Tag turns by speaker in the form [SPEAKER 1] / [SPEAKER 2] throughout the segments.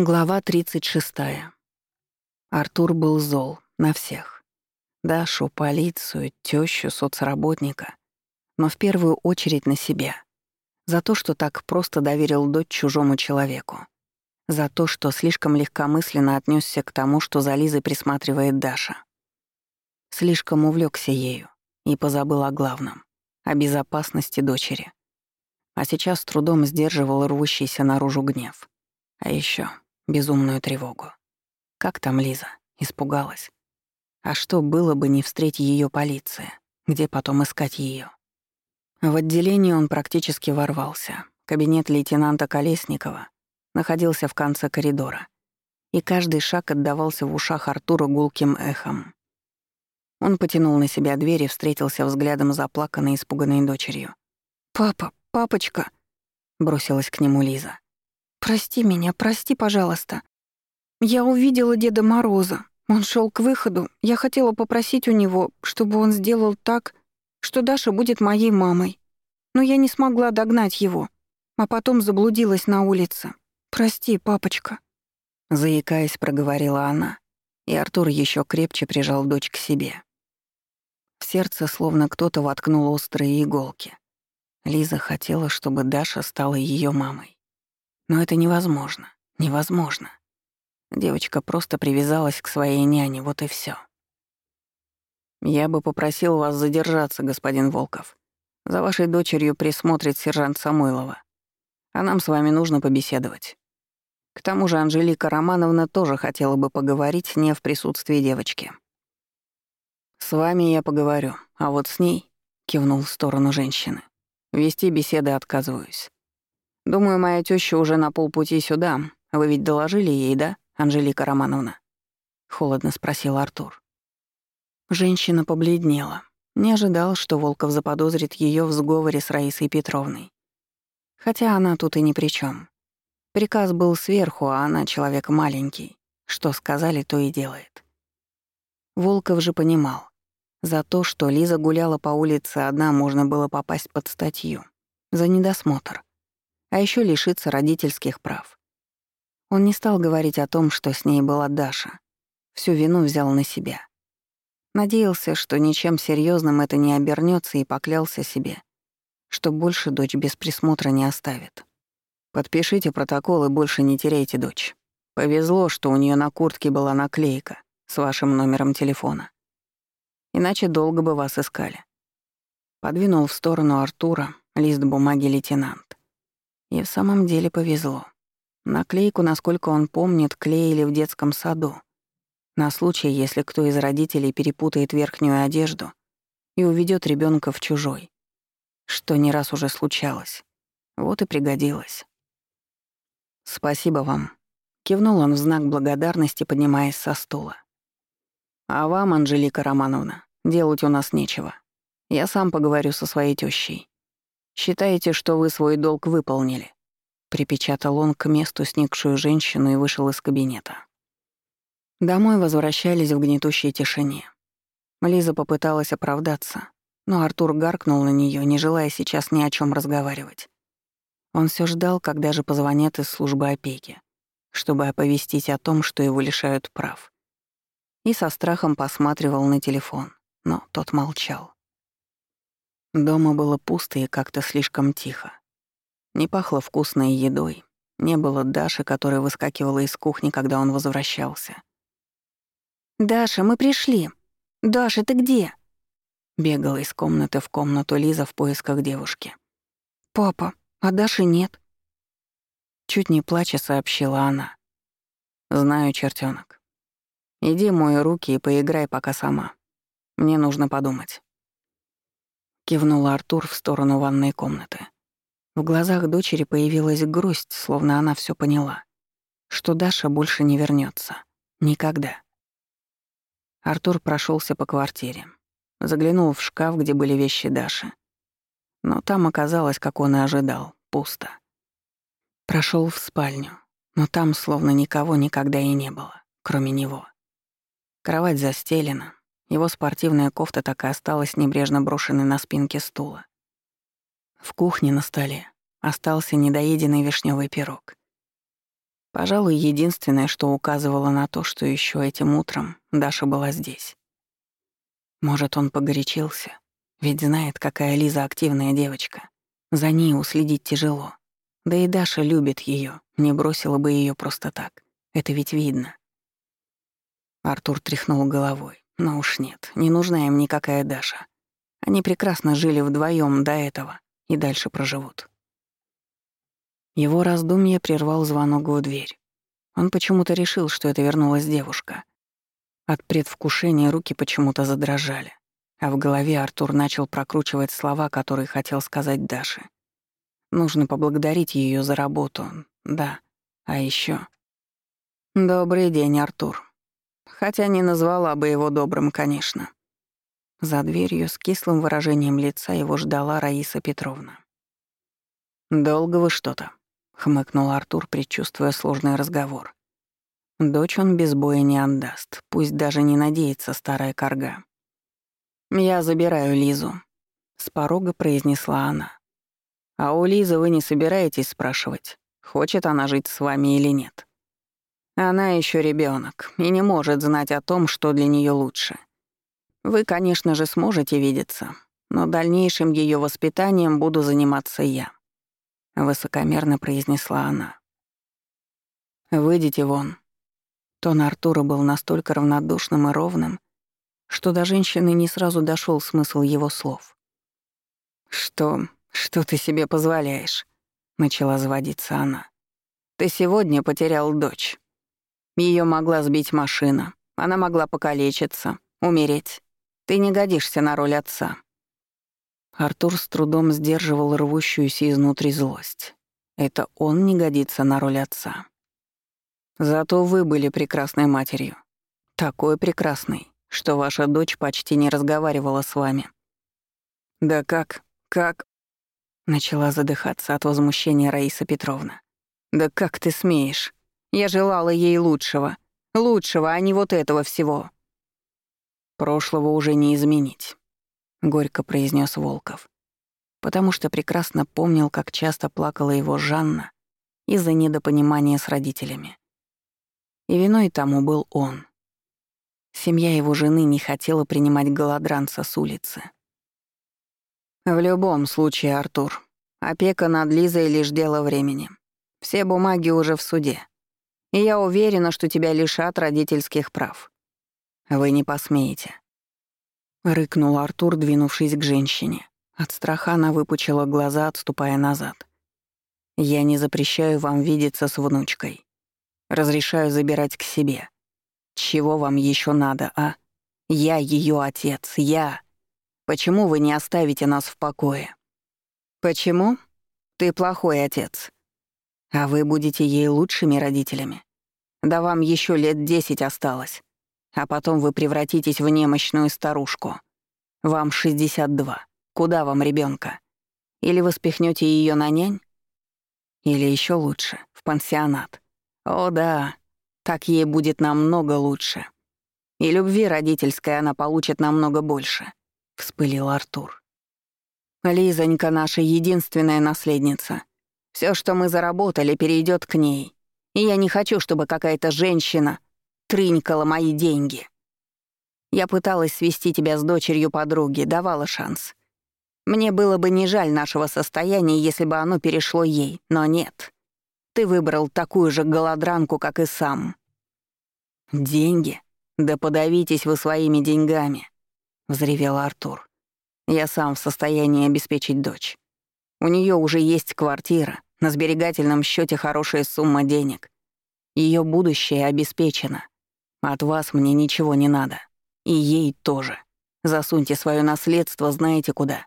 [SPEAKER 1] Глава 36. Артур был зол на всех. Дашу, полицию, тещу, соцработника. Но в первую очередь на себя. За то, что так просто доверил дочь чужому человеку. За то, что слишком легкомысленно отнесся к тому, что за Лизой присматривает Даша. Слишком увлекся ею и позабыл о главном — о безопасности дочери. А сейчас трудом сдерживал рвущийся наружу гнев. А еще безумную тревогу. Как там Лиза? Испугалась. А что было бы, не встретить ее полиция? Где потом искать ее? В отделении он практически ворвался. Кабинет лейтенанта Колесникова находился в конце коридора, и каждый шаг отдавался в ушах Артура гулким эхом. Он потянул на себя дверь и встретился взглядом заплаканной испуганной дочерью. «Папа, папочка!» — бросилась к нему Лиза. «Прости меня, прости, пожалуйста. Я увидела Деда Мороза. Он шел к выходу. Я хотела попросить у него, чтобы он сделал так, что Даша будет моей мамой. Но я не смогла догнать его, а потом заблудилась на улице. Прости, папочка». Заикаясь, проговорила она, и Артур еще крепче прижал дочь к себе. В сердце словно кто-то воткнул острые иголки. Лиза хотела, чтобы Даша стала ее мамой. Но это невозможно. Невозможно. Девочка просто привязалась к своей няне, вот и все. «Я бы попросил вас задержаться, господин Волков. За вашей дочерью присмотрит сержант Самойлова. А нам с вами нужно побеседовать. К тому же Анжелика Романовна тоже хотела бы поговорить не в присутствии девочки». «С вами я поговорю, а вот с ней», — кивнул в сторону женщины, — «вести беседы отказываюсь. Думаю, моя теща уже на полпути сюда. Вы ведь доложили ей, да, Анжелика Романовна?» Холодно спросил Артур. Женщина побледнела. Не ожидал, что Волков заподозрит ее в сговоре с Раисой Петровной. Хотя она тут и ни при чем. Приказ был сверху, а она человек маленький. Что сказали, то и делает. Волков же понимал. За то, что Лиза гуляла по улице одна, можно было попасть под статью. За недосмотр а еще лишиться родительских прав. Он не стал говорить о том, что с ней была Даша. Всю вину взял на себя. Надеялся, что ничем серьезным это не обернется и поклялся себе, что больше дочь без присмотра не оставит. Подпишите протокол и больше не теряйте дочь. Повезло, что у нее на куртке была наклейка с вашим номером телефона. Иначе долго бы вас искали. Подвинул в сторону Артура лист бумаги лейтенант. И в самом деле повезло. Наклейку, насколько он помнит, клеили в детском саду. На случай, если кто из родителей перепутает верхнюю одежду и уведет ребенка в чужой. Что не раз уже случалось. Вот и пригодилось. «Спасибо вам», — кивнул он в знак благодарности, поднимаясь со стула. «А вам, Анжелика Романовна, делать у нас нечего. Я сам поговорю со своей тещей. «Считаете, что вы свой долг выполнили?» Припечатал он к месту сникшую женщину и вышел из кабинета. Домой возвращались в гнетущей тишине. Лиза попыталась оправдаться, но Артур гаркнул на нее, не желая сейчас ни о чем разговаривать. Он все ждал, когда же позвонят из службы опеки, чтобы оповестить о том, что его лишают прав. И со страхом посматривал на телефон, но тот молчал. Дома было пусто и как-то слишком тихо. Не пахло вкусной едой, не было Даши, которая выскакивала из кухни, когда он возвращался. «Даша, мы пришли! Даша, ты где?» Бегала из комнаты в комнату Лиза в поисках девушки. «Папа, а Даши нет?» Чуть не плача сообщила она. «Знаю, чертенок. Иди мой руки и поиграй пока сама. Мне нужно подумать». Кивнул Артур в сторону ванной комнаты. В глазах дочери появилась грусть, словно она все поняла. Что Даша больше не вернется. Никогда. Артур прошелся по квартире. Заглянул в шкаф, где были вещи Даши. Но там оказалось, как он и ожидал, пусто. Прошел в спальню, но там словно никого никогда и не было, кроме него. Кровать застелена, его спортивная кофта так и осталась небрежно брошенной на спинке стула. В кухне на столе остался недоеденный вишневый пирог. Пожалуй, единственное, что указывало на то, что еще этим утром Даша была здесь. Может, он погорячился, ведь знает, какая Лиза активная девочка. За ней уследить тяжело. Да и Даша любит ее, не бросила бы ее просто так. Это ведь видно. Артур тряхнул головой. Но уж нет, не нужна им никакая Даша. Они прекрасно жили вдвоем до этого и дальше проживут. Его раздумье прервал звонок в дверь. Он почему-то решил, что это вернулась девушка. От предвкушения руки почему-то задрожали, а в голове Артур начал прокручивать слова, которые хотел сказать Даше. Нужно поблагодарить ее за работу, да. А еще. «Добрый день, Артур», хотя не назвала бы его добрым, конечно. За дверью с кислым выражением лица его ждала Раиса Петровна. «Долго вы что-то?» — хмыкнул Артур, предчувствуя сложный разговор. Дочь он без боя не отдаст, пусть даже не надеется старая корга. «Я забираю Лизу», — с порога произнесла она. «А у Лизы вы не собираетесь спрашивать, хочет она жить с вами или нет?» Она еще ребенок и не может знать о том, что для нее лучше. Вы, конечно же, сможете видеться, но дальнейшим ее воспитанием буду заниматься я», — высокомерно произнесла она. «Выйдите вон». Тон Артура был настолько равнодушным и ровным, что до женщины не сразу дошел смысл его слов. «Что? Что ты себе позволяешь?» — начала заводиться она. «Ты сегодня потерял дочь. Ее могла сбить машина. Она могла покалечиться, умереть. Ты не годишься на роль отца». Артур с трудом сдерживал рвущуюся изнутри злость. Это он не годится на роль отца. Зато вы были прекрасной матерью. Такой прекрасной, что ваша дочь почти не разговаривала с вами. «Да как? Как?» Начала задыхаться от возмущения Раиса Петровна. «Да как ты смеешь? Я желала ей лучшего. Лучшего, а не вот этого всего. Прошлого уже не изменить, горько произнес Волков. Потому что прекрасно помнил, как часто плакала его Жанна из-за недопонимания с родителями. И виной тому был он. Семья его жены не хотела принимать голодранца с улицы. В любом случае, Артур, опека над Лизой — лишь дело времени. Все бумаги уже в суде и я уверена, что тебя лишат родительских прав. Вы не посмеете». Рыкнул Артур, двинувшись к женщине. От страха она выпучила глаза, отступая назад. «Я не запрещаю вам видеться с внучкой. Разрешаю забирать к себе. Чего вам еще надо, а? Я ее отец, я. Почему вы не оставите нас в покое? Почему? Ты плохой отец. А вы будете ей лучшими родителями. Да вам еще лет десять осталось. А потом вы превратитесь в немощную старушку. Вам 62. Куда вам ребенка? Или вы спихнете ее на нянь? Или еще лучше, в пансионат. О да, так ей будет намного лучше. И любви родительской она получит намного больше», — вспылил Артур. «Лизонька наша единственная наследница. Все, что мы заработали, перейдет к ней. И я не хочу, чтобы какая-то женщина трынькала мои деньги. Я пыталась свести тебя с дочерью подруги, давала шанс. Мне было бы не жаль нашего состояния, если бы оно перешло ей, но нет. Ты выбрал такую же голодранку, как и сам. Деньги? Да подавитесь вы своими деньгами, взревел Артур. Я сам в состоянии обеспечить дочь. У нее уже есть квартира, на сберегательном счете хорошая сумма денег. Ее будущее обеспечено. От вас мне ничего не надо. И ей тоже. Засуньте свое наследство знаете куда.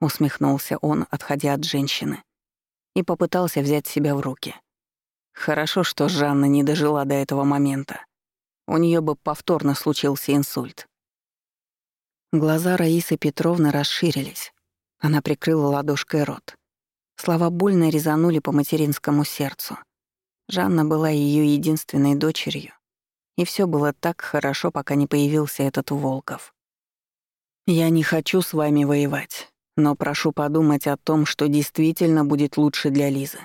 [SPEAKER 1] Усмехнулся он, отходя от женщины. И попытался взять себя в руки. Хорошо, что Жанна не дожила до этого момента. У нее бы повторно случился инсульт. Глаза Раисы Петровны расширились. Она прикрыла ладошкой рот. Слова больно резанули по материнскому сердцу. Жанна была ее единственной дочерью, и все было так хорошо, пока не появился этот Волков. «Я не хочу с вами воевать, но прошу подумать о том, что действительно будет лучше для Лизы.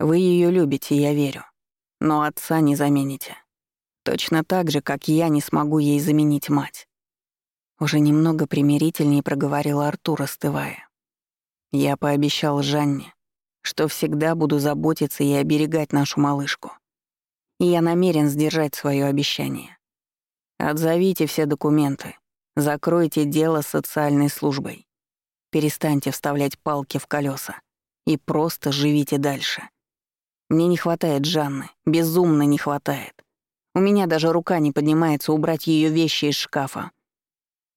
[SPEAKER 1] Вы ее любите, я верю. но отца не замените. Точно так же, как я не смогу ей заменить мать. Уже немного примирительнее проговорил Артур, остывая. Я пообещал Жанне, что всегда буду заботиться и оберегать нашу малышку. И я намерен сдержать свое обещание. Отзовите все документы, закройте дело с социальной службой. Перестаньте вставлять палки в колеса и просто живите дальше. Мне не хватает Жанны, безумно не хватает. У меня даже рука не поднимается убрать ее вещи из шкафа.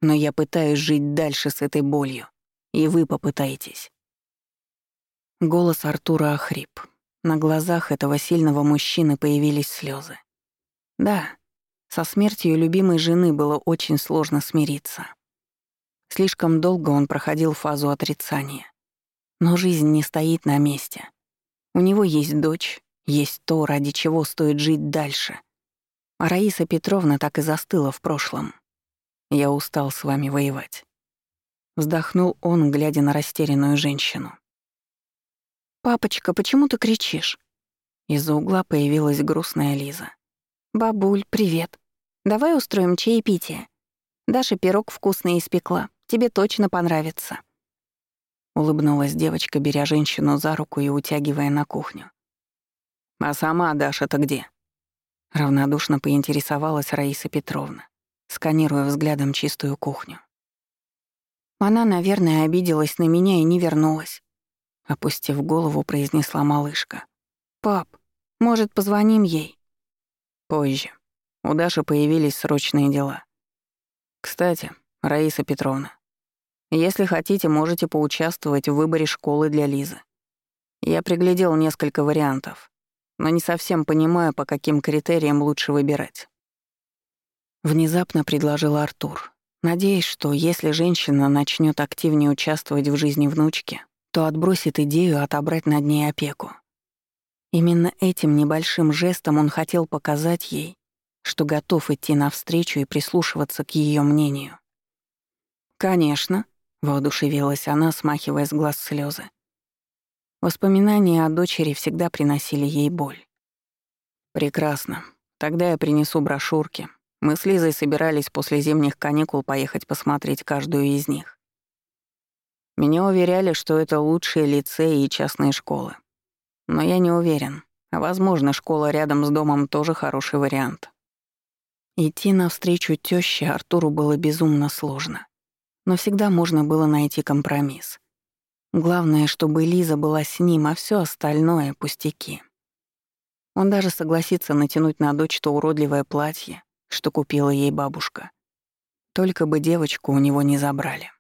[SPEAKER 1] Но я пытаюсь жить дальше с этой болью. И вы попытаетесь. Голос Артура охрип. На глазах этого сильного мужчины появились слезы. Да, со смертью любимой жены было очень сложно смириться. Слишком долго он проходил фазу отрицания. Но жизнь не стоит на месте. У него есть дочь, есть то, ради чего стоит жить дальше. А Раиса Петровна так и застыла в прошлом. Я устал с вами воевать. Вздохнул он, глядя на растерянную женщину. «Папочка, почему ты кричишь?» Из-за угла появилась грустная Лиза. «Бабуль, привет. Давай устроим чаепитие. Даша пирог вкусный испекла. Тебе точно понравится». Улыбнулась девочка, беря женщину за руку и утягивая на кухню. «А сама Даша-то где?» Равнодушно поинтересовалась Раиса Петровна, сканируя взглядом чистую кухню. Она, наверное, обиделась на меня и не вернулась. Опустив голову, произнесла малышка. «Пап, может, позвоним ей?» «Позже. У Даши появились срочные дела. Кстати, Раиса Петровна, если хотите, можете поучаствовать в выборе школы для Лизы. Я приглядел несколько вариантов но не совсем понимаю, по каким критериям лучше выбирать. Внезапно предложил Артур, надеясь, что если женщина начнет активнее участвовать в жизни внучки, то отбросит идею отобрать над ней опеку. Именно этим небольшим жестом он хотел показать ей, что готов идти навстречу и прислушиваться к ее мнению. «Конечно», — воодушевилась она, смахивая с глаз слезы. Воспоминания о дочери всегда приносили ей боль. «Прекрасно. Тогда я принесу брошюрки. Мы с Лизой собирались после зимних каникул поехать посмотреть каждую из них. Меня уверяли, что это лучшие лицеи и частные школы. Но я не уверен. Возможно, школа рядом с домом тоже хороший вариант. Идти навстречу тёще Артуру было безумно сложно. Но всегда можно было найти компромисс. Главное, чтобы Лиза была с ним, а все остальное — пустяки. Он даже согласится натянуть на дочь то уродливое платье, что купила ей бабушка. Только бы девочку у него не забрали.